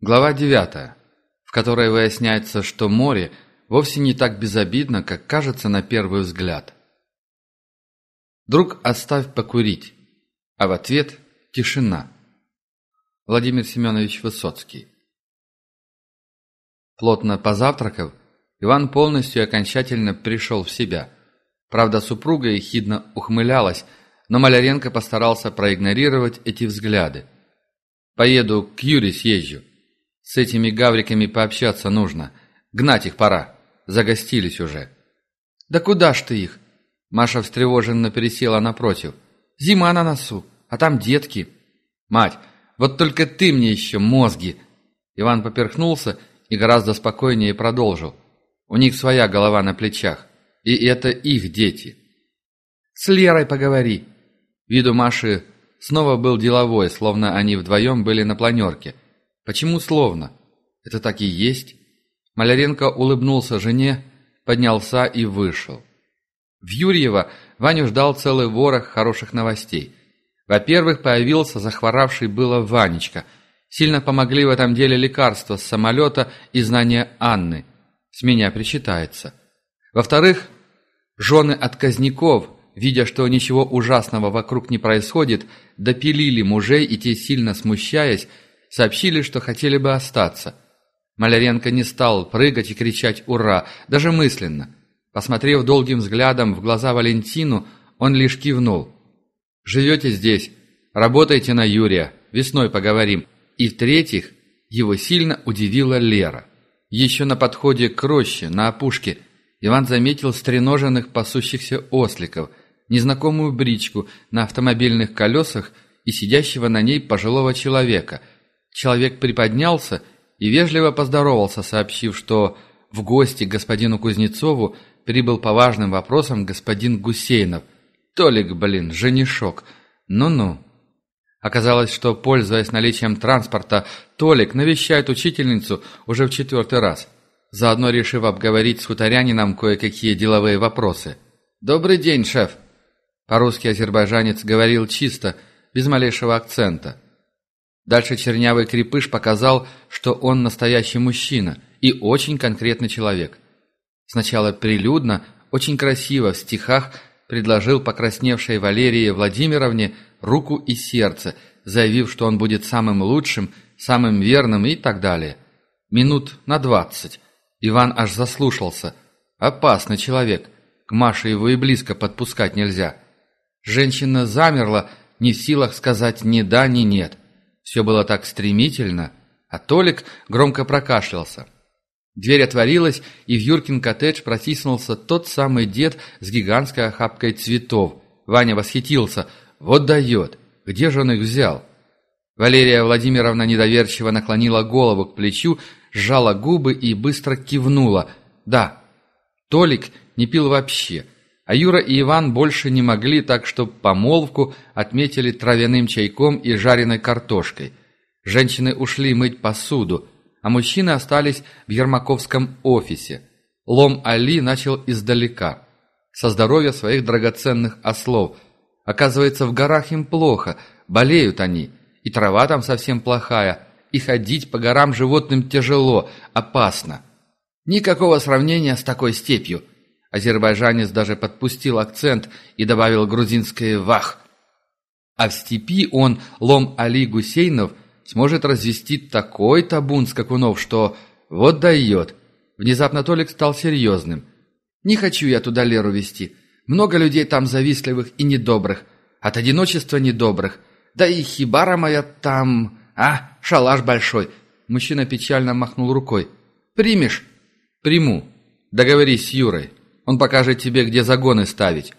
Глава 9, в которой выясняется, что море вовсе не так безобидно, как кажется на первый взгляд. «Друг, оставь покурить», а в ответ – тишина. Владимир Семенович Высоцкий Плотно позавтракав, Иван полностью и окончательно пришел в себя. Правда, супруга ехидно ухмылялась, но Маляренко постарался проигнорировать эти взгляды. «Поеду к Юре съезжу. С этими гавриками пообщаться нужно. Гнать их пора. Загостились уже». «Да куда ж ты их?» Маша встревоженно пересела напротив. «Зима на носу, а там детки». «Мать, вот только ты мне еще мозги!» Иван поперхнулся и гораздо спокойнее продолжил. «У них своя голова на плечах, и это их дети». «С Лерой поговори». Виду Маши снова был деловой, словно они вдвоем были на планерке – Почему словно? Это так и есть. Маляренко улыбнулся жене, поднялся и вышел. В Юрьево Ваню ждал целый ворох хороших новостей. Во-первых, появился захворавший было Ванечка. Сильно помогли в этом деле лекарства с самолета и знания Анны. С меня причитается. Во-вторых, жены отказников, видя, что ничего ужасного вокруг не происходит, допилили мужей, и те, сильно смущаясь, сообщили, что хотели бы остаться. Маляренко не стал прыгать и кричать «Ура!», даже мысленно. Посмотрев долгим взглядом в глаза Валентину, он лишь кивнул. «Живете здесь, работайте на Юрия, весной поговорим». И в-третьих, его сильно удивила Лера. Еще на подходе к роще, на опушке, Иван заметил стреноженных пасущихся осликов, незнакомую бричку на автомобильных колесах и сидящего на ней пожилого человека – Человек приподнялся и вежливо поздоровался, сообщив, что в гости господину Кузнецову прибыл по важным вопросам господин Гусейнов. Толик, блин, женишок. Ну-ну. Оказалось, что, пользуясь наличием транспорта, Толик навещает учительницу уже в четвертый раз, заодно решив обговорить с хуторянином кое-какие деловые вопросы. «Добрый день, шеф!» По-русски азербайджанец говорил чисто, без малейшего акцента – Дальше чернявый крепыш показал, что он настоящий мужчина и очень конкретный человек. Сначала прилюдно, очень красиво в стихах предложил покрасневшей Валерии Владимировне руку и сердце, заявив, что он будет самым лучшим, самым верным и так далее. Минут на двадцать. Иван аж заслушался. Опасный человек. К Маше его и близко подпускать нельзя. Женщина замерла, не в силах сказать ни да, ни нет. Все было так стремительно, а Толик громко прокашлялся. Дверь отворилась, и в Юркин коттедж протиснулся тот самый дед с гигантской охапкой цветов. Ваня восхитился. «Вот дает! Где же он их взял?» Валерия Владимировна недоверчиво наклонила голову к плечу, сжала губы и быстро кивнула. «Да, Толик не пил вообще». А Юра и Иван больше не могли, так что помолвку отметили травяным чайком и жареной картошкой. Женщины ушли мыть посуду, а мужчины остались в Ермаковском офисе. Лом Али начал издалека. Со здоровья своих драгоценных ослов. Оказывается, в горах им плохо, болеют они, и трава там совсем плохая, и ходить по горам животным тяжело, опасно. Никакого сравнения с такой степью – Азербайджанец даже подпустил акцент и добавил грузинское «вах». А в степи он, Лом Али Гусейнов, сможет развести такой табун скакунов, что вот дает. Внезапно Толик стал серьезным. «Не хочу я туда Леру вести. Много людей там завистливых и недобрых. От одиночества недобрых. Да и хибара моя там... А, шалаш большой». Мужчина печально махнул рукой. «Примешь?» «Приму. Договорись с Юрой. Он покажет тебе, где загоны ставить».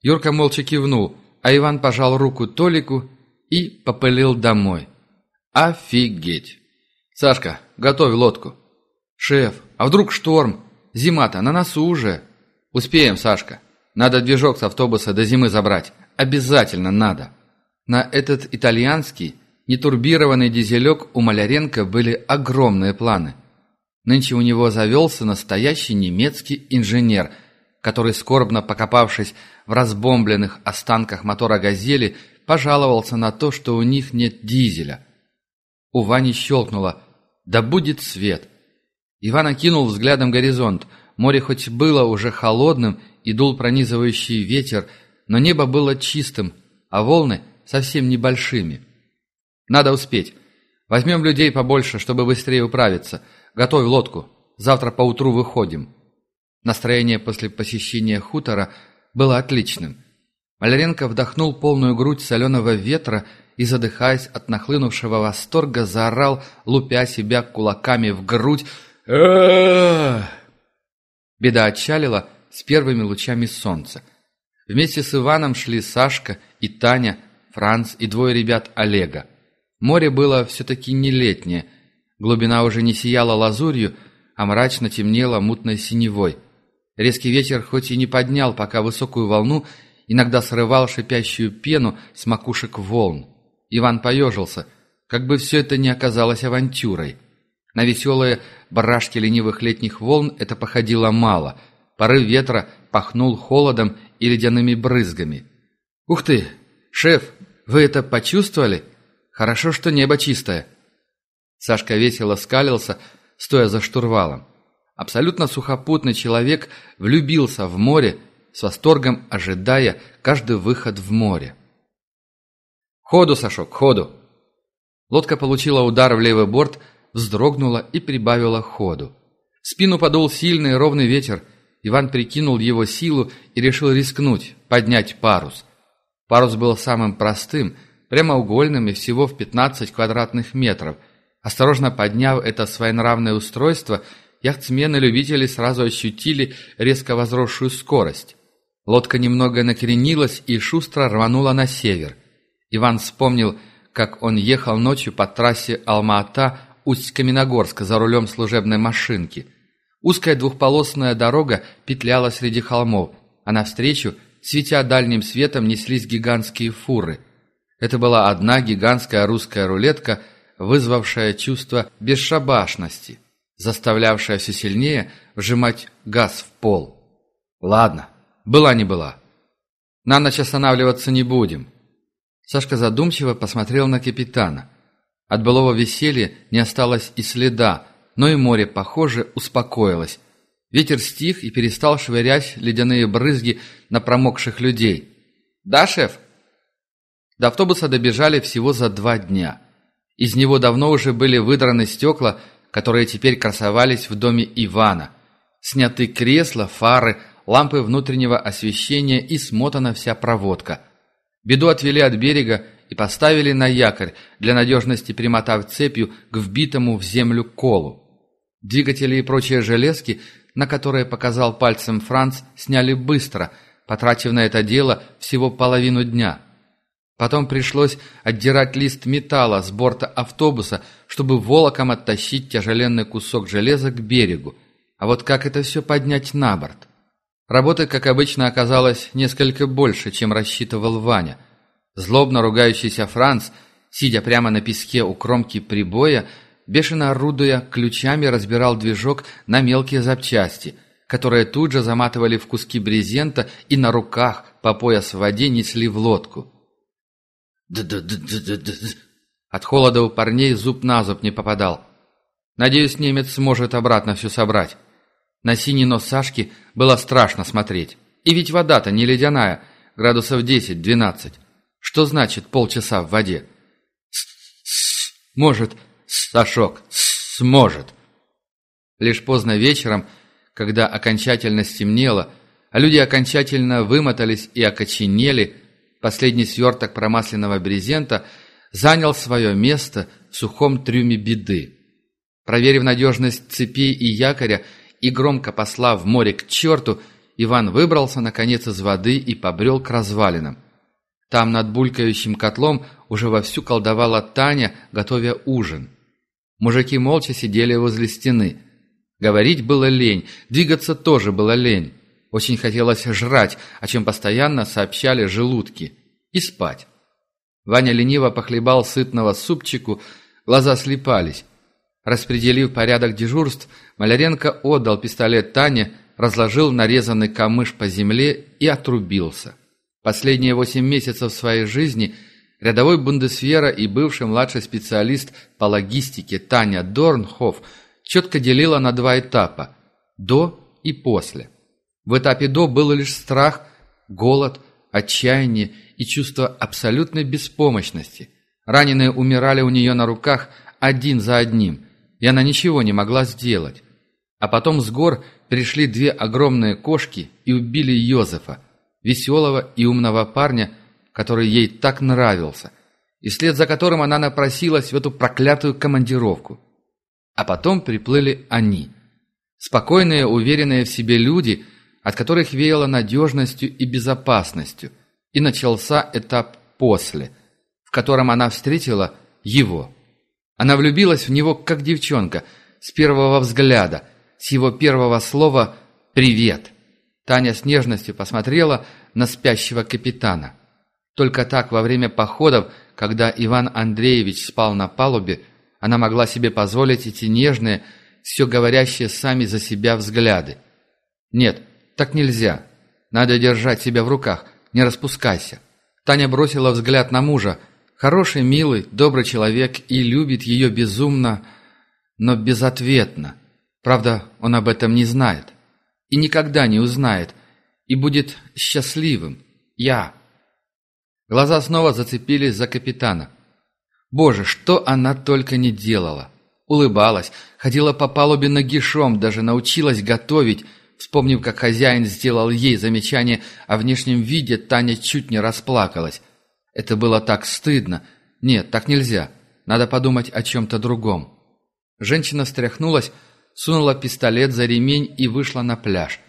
Юрка молча кивнул, а Иван пожал руку Толику и попылил домой. «Офигеть!» «Сашка, готовь лодку». «Шеф, а вдруг шторм? Зима-то на носу уже». «Успеем, Сашка. Надо движок с автобуса до зимы забрать. Обязательно надо». На этот итальянский, нетурбированный дизелек у Маляренко были огромные планы. Нынче у него завелся настоящий немецкий инженер – который, скорбно покопавшись в разбомбленных останках мотора «Газели», пожаловался на то, что у них нет дизеля. У Вани щелкнуло. Да будет свет! Иван окинул взглядом горизонт. Море хоть было уже холодным и дул пронизывающий ветер, но небо было чистым, а волны совсем небольшими. Надо успеть. Возьмем людей побольше, чтобы быстрее управиться. Готовь лодку. Завтра поутру выходим. Настроение после посещения хутора было отличным. Маляренко вдохнул полную грудь соленого ветра и, задыхаясь от нахлынувшего восторга, заорал, лупя себя кулаками в грудь. Беда отчалила с первыми лучами солнца. Вместе с Иваном шли Сашка и Таня, Франц и двое ребят Олега. Море было все-таки не летнее. Глубина уже не сияла лазурью, а мрачно темнела мутной синевой. Резкий ветер хоть и не поднял пока высокую волну, иногда срывал шипящую пену с макушек волн. Иван поежился, как бы все это не оказалось авантюрой. На веселые барашки ленивых летних волн это походило мало. Порыв ветра пахнул холодом и ледяными брызгами. «Ух ты! Шеф, вы это почувствовали? Хорошо, что небо чистое!» Сашка весело скалился, стоя за штурвалом. Абсолютно сухопутный человек влюбился в море, с восторгом ожидая каждый выход в море. «Ходу, Сашок, ходу!» Лодка получила удар в левый борт, вздрогнула и прибавила ходу. В спину подул сильный ровный ветер. Иван прикинул его силу и решил рискнуть, поднять парус. Парус был самым простым, прямоугольным и всего в 15 квадратных метров. Осторожно подняв это своенравное устройство, яхтсмены-любители сразу ощутили резко возросшую скорость. Лодка немного накренилась и шустро рванула на север. Иван вспомнил, как он ехал ночью по трассе Алма-Ата Усть-Каменогорска за рулем служебной машинки. Узкая двухполосная дорога петляла среди холмов, а навстречу, светя дальним светом, неслись гигантские фуры. Это была одна гигантская русская рулетка, вызвавшая чувство бесшабашности, заставлявшая все сильнее вжимать газ в пол. Ладно, была не была. На ночь останавливаться не будем. Сашка задумчиво посмотрел на капитана – от былого веселья не осталось и следа, но и море, похоже, успокоилось. Ветер стих и перестал швырять ледяные брызги на промокших людей. «Да, шеф?» До автобуса добежали всего за два дня. Из него давно уже были выдраны стекла, которые теперь красовались в доме Ивана. Сняты кресла, фары, лампы внутреннего освещения и смотана вся проводка. Беду отвели от берега и поставили на якорь, для надежности примотав цепью к вбитому в землю колу. Двигатели и прочие железки, на которые показал пальцем Франц, сняли быстро, потратив на это дело всего половину дня. Потом пришлось отдирать лист металла с борта автобуса, чтобы волоком оттащить тяжеленный кусок железа к берегу. А вот как это все поднять на борт? Работы, как обычно, оказалось несколько больше, чем рассчитывал Ваня – Злобно ругающийся Франц, сидя прямо на песке у кромки прибоя, бешено орудуя ключами, разбирал движок на мелкие запчасти, которые тут же заматывали в куски брезента и на руках по пояс в воде несли в лодку. Д-д-д-д-д-д. От холода у парней зуб на зуб не попадал. Надеюсь, немец сможет обратно все собрать. На синий нос Сашки было страшно смотреть. И ведь вода-то не ледяная, градусов 10-12. Что значит полчаса в воде? Может, Сашок, сможет. Лишь поздно вечером, когда окончательно стемнело, а люди окончательно вымотались и окоченели, последний сверток промасленного брезента занял свое место в сухом трюме беды. Проверив надежность цепей и якоря и громко послав море к черту, Иван выбрался, наконец, из воды и побрел к развалинам. Там над булькающим котлом уже вовсю колдовала Таня, готовя ужин. Мужики молча сидели возле стены. Говорить было лень, двигаться тоже было лень. Очень хотелось жрать, о чем постоянно сообщали желудки. И спать. Ваня лениво похлебал сытного супчику, глаза слепались. Распределив порядок дежурств, Маляренко отдал пистолет Тане, разложил нарезанный камыш по земле и отрубился. Последние восемь месяцев своей жизни рядовой бундесвера и бывший младший специалист по логистике Таня Дорнхоф четко делила на два этапа – до и после. В этапе «до» был лишь страх, голод, отчаяние и чувство абсолютной беспомощности. Раненые умирали у нее на руках один за одним, и она ничего не могла сделать. А потом с гор пришли две огромные кошки и убили Йозефа, веселого и умного парня, который ей так нравился, и вслед за которым она напросилась в эту проклятую командировку. А потом приплыли они. Спокойные, уверенные в себе люди, от которых веяло надежностью и безопасностью. И начался этап «после», в котором она встретила его. Она влюбилась в него, как девчонка, с первого взгляда, с его первого слова «привет». Таня с нежностью посмотрела на спящего капитана. Только так во время походов, когда Иван Андреевич спал на палубе, она могла себе позволить эти нежные, все говорящие сами за себя взгляды. Нет, так нельзя. Надо держать себя в руках, не распускайся. Таня бросила взгляд на мужа. Хороший, милый, добрый человек и любит ее безумно, но безответно. Правда, он об этом не знает. И никогда не узнает. И будет счастливым. Я. Глаза снова зацепились за капитана. Боже, что она только не делала. Улыбалась, ходила по палубе нагишом, даже научилась готовить. Вспомнив, как хозяин сделал ей замечание о внешнем виде, Таня чуть не расплакалась. Это было так стыдно. Нет, так нельзя. Надо подумать о чем-то другом. Женщина встряхнулась, сунула пистолет за ремень и вышла на пляж.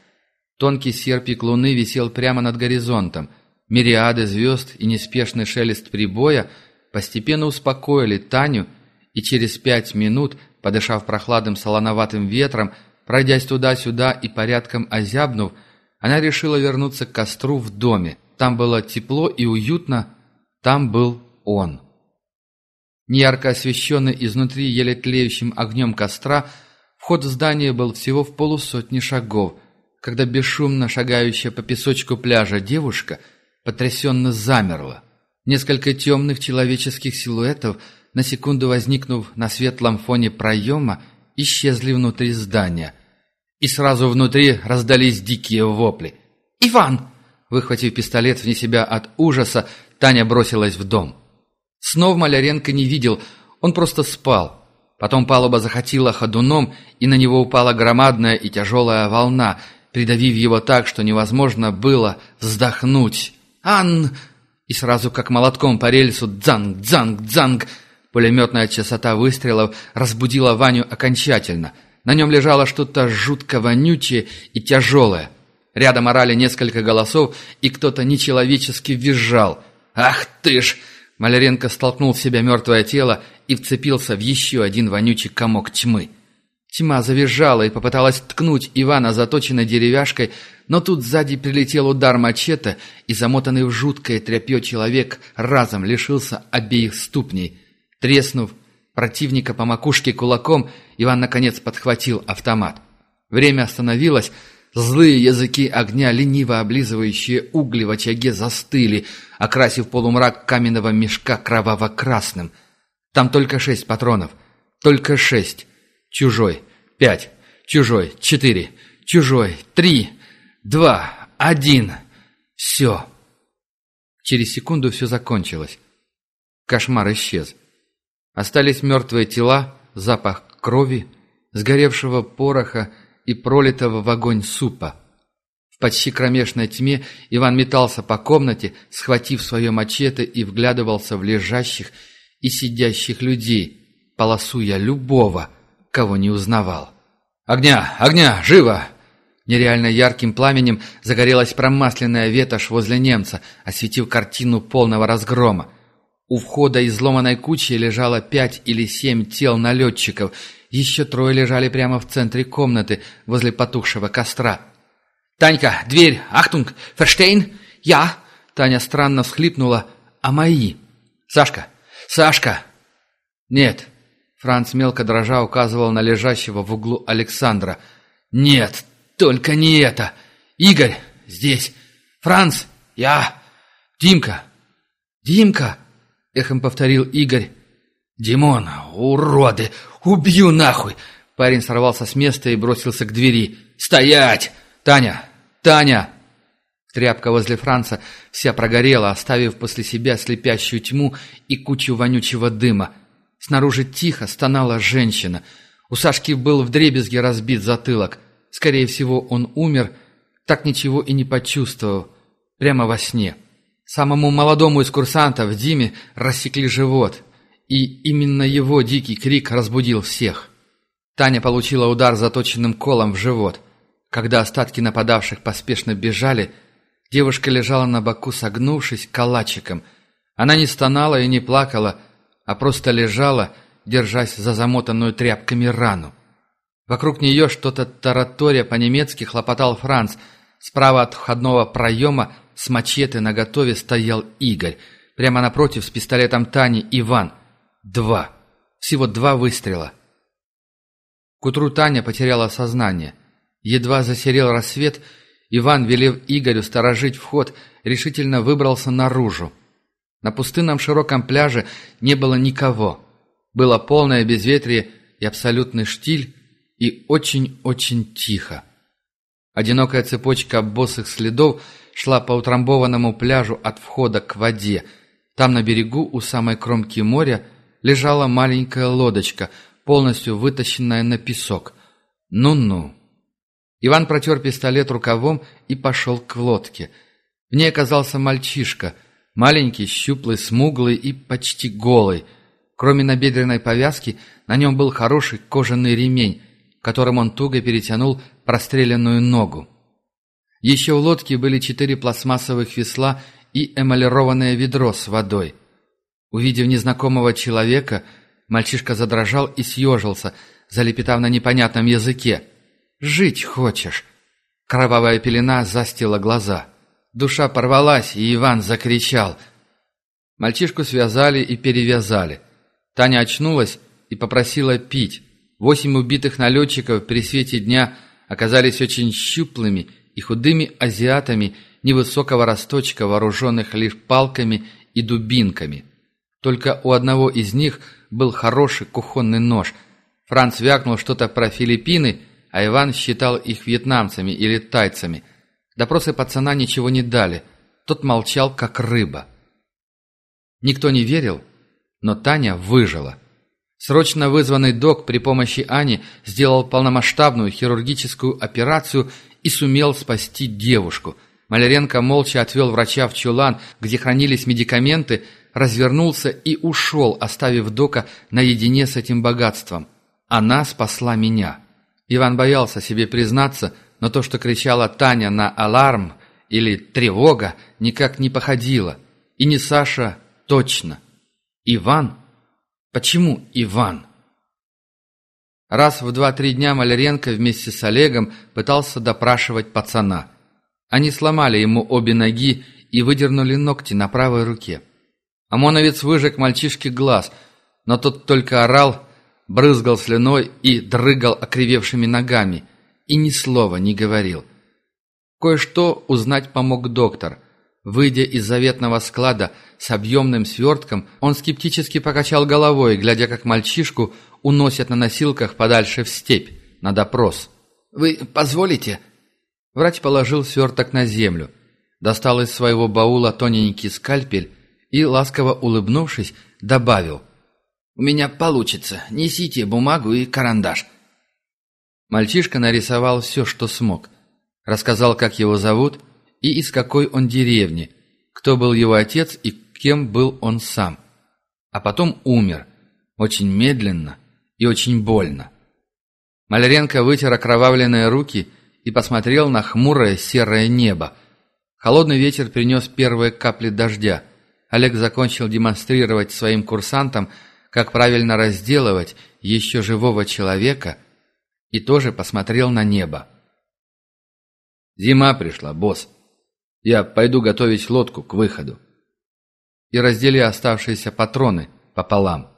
Тонкий серпик луны висел прямо над горизонтом – Мириады звезд и неспешный шелест прибоя постепенно успокоили Таню, и через пять минут, подышав прохладным солоноватым ветром, пройдясь туда-сюда и порядком озябнув, она решила вернуться к костру в доме. Там было тепло и уютно, там был он. Неярко освещенный изнутри еле тлеющим огнем костра, вход в здание был всего в полусотни шагов, когда бесшумно шагающая по песочку пляжа девушка – потрясенно замерла. Несколько темных человеческих силуэтов, на секунду возникнув на светлом фоне проема, исчезли внутри здания. И сразу внутри раздались дикие вопли. «Иван!» Выхватив пистолет вне себя от ужаса, Таня бросилась в дом. Снов Маляренко не видел, он просто спал. Потом палуба захотела ходуном, и на него упала громадная и тяжелая волна, придавив его так, что невозможно было вздохнуть. Ан!» И сразу как молотком по рельсу «дзанг, дзанг, дзанг!» Пулеметная частота выстрелов разбудила Ваню окончательно. На нем лежало что-то жутко вонючее и тяжелое. Рядом орали несколько голосов, и кто-то нечеловечески визжал. «Ах ты ж!» Маляренко столкнул в себя мертвое тело и вцепился в еще один вонючий комок тьмы. Тьма завизжала и попыталась ткнуть Ивана заточенной деревяшкой, но тут сзади прилетел удар мачете, и замотанный в жуткое тряпье человек разом лишился обеих ступней. Треснув противника по макушке кулаком, Иван наконец подхватил автомат. Время остановилось, злые языки огня, лениво облизывающие угли в очаге, застыли, окрасив полумрак каменного мешка кроваво-красным. Там только шесть патронов. Только шесть. Чужой. Пять. Чужой. Четыре. Чужой. Три два, один. Все. Через секунду все закончилось. Кошмар исчез. Остались мертвые тела, запах крови, сгоревшего пороха и пролитого в огонь супа. В почти кромешной тьме Иван метался по комнате, схватив свое мачете и вглядывался в лежащих и сидящих людей, полосуя любого, кого не узнавал. «Огня! Огня! Живо!» Нереально ярким пламенем загорелась промасленная ветошь возле немца, осветив картину полного разгрома. У входа изломанной кучи лежало пять или семь тел налетчиков, еще трое лежали прямо в центре комнаты, возле потухшего костра. «Танька, дверь! Achtung! Verstehen! Я!» Таня странно всхлипнула. «А мои?» «Сашка! Сашка!» «Нет!» Франц мелко дрожа указывал на лежащего в углу Александра. «Нет, только не это! Игорь здесь! Франц! Я! Димка! Димка! — эхом повторил Игорь. «Димон, уроды! Убью нахуй!» Парень сорвался с места и бросился к двери. «Стоять! Таня! Таня!» Тряпка возле Франца вся прогорела, оставив после себя слепящую тьму и кучу вонючего дыма. Снаружи тихо стонала женщина. У Сашки был вдребезги разбит затылок. Скорее всего, он умер, так ничего и не почувствовав. Прямо во сне. Самому молодому из курсантов, Диме, рассекли живот. И именно его дикий крик разбудил всех. Таня получила удар заточенным колом в живот. Когда остатки нападавших поспешно бежали, девушка лежала на боку, согнувшись калачиком. Она не стонала и не плакала, а просто лежала, держась за замотанную тряпками рану. Вокруг нее что-то тараторя по-немецки хлопотал Франц. Справа от входного проема с мачете наготове стоял Игорь. Прямо напротив с пистолетом Тани Иван. Два. Всего два выстрела. К утру Таня потеряла сознание. Едва засерел рассвет, Иван, велев Игорю сторожить вход, решительно выбрался наружу. На пустынном широком пляже не было никого. Было полное безветрие и абсолютный штиль, и очень-очень тихо. Одинокая цепочка босых следов шла по утрамбованному пляжу от входа к воде. Там на берегу, у самой кромки моря, лежала маленькая лодочка, полностью вытащенная на песок. Ну-ну. Иван протер пистолет рукавом и пошел к лодке. В ней оказался мальчишка, маленький, щуплый, смуглый и почти голый. Кроме набедренной повязки, на нем был хороший кожаный ремень, которым он туго перетянул простреленную ногу. Еще в лодке были четыре пластмассовых весла и эмалированное ведро с водой. Увидев незнакомого человека, мальчишка задрожал и съежился, залепетав на непонятном языке. «Жить хочешь?» Кровавая пелена застила глаза. Душа порвалась, и Иван закричал. Мальчишку связали и перевязали. Таня очнулась и попросила пить. Восемь убитых налетчиков при свете дня оказались очень щуплыми и худыми азиатами невысокого росточка, вооруженных лишь палками и дубинками. Только у одного из них был хороший кухонный нож. Франц вякнул что-то про Филиппины, а Иван считал их вьетнамцами или тайцами. Допросы пацана ничего не дали. Тот молчал, как рыба. Никто не верил, но Таня выжила. Срочно вызванный док при помощи Ани сделал полномасштабную хирургическую операцию и сумел спасти девушку. Маляренко молча отвел врача в чулан, где хранились медикаменты, развернулся и ушел, оставив Дока наедине с этим богатством. Она спасла меня. Иван боялся себе признаться, но то, что кричала Таня на «аларм» или «тревога», никак не походило. И не Саша точно. Иван? Почему Иван? Раз в два-три дня Маляренко вместе с Олегом пытался допрашивать пацана. Они сломали ему обе ноги и выдернули ногти на правой руке. ОМОНовец выжег мальчишке глаз, но тот только орал, брызгал слюной и дрыгал окривевшими ногами, и ни слова не говорил. Кое-что узнать помог доктор. Выйдя из заветного склада с объемным свертком, он скептически покачал головой, глядя, как мальчишку уносят на носилках подальше в степь, на допрос. «Вы позволите?» Врач положил сверток на землю, достал из своего баула тоненький скальпель и, ласково улыбнувшись, добавил. «У меня получится. Несите бумагу и карандаш». Мальчишка нарисовал все, что смог. Рассказал, как его зовут и из какой он деревни, кто был его отец и кем был он сам. А потом умер. Очень медленно, и очень больно. Маляренко вытер окровавленные руки и посмотрел на хмурое серое небо. Холодный ветер принес первые капли дождя. Олег закончил демонстрировать своим курсантам, как правильно разделывать еще живого человека, и тоже посмотрел на небо. «Зима пришла, босс. Я пойду готовить лодку к выходу». И раздели оставшиеся патроны пополам.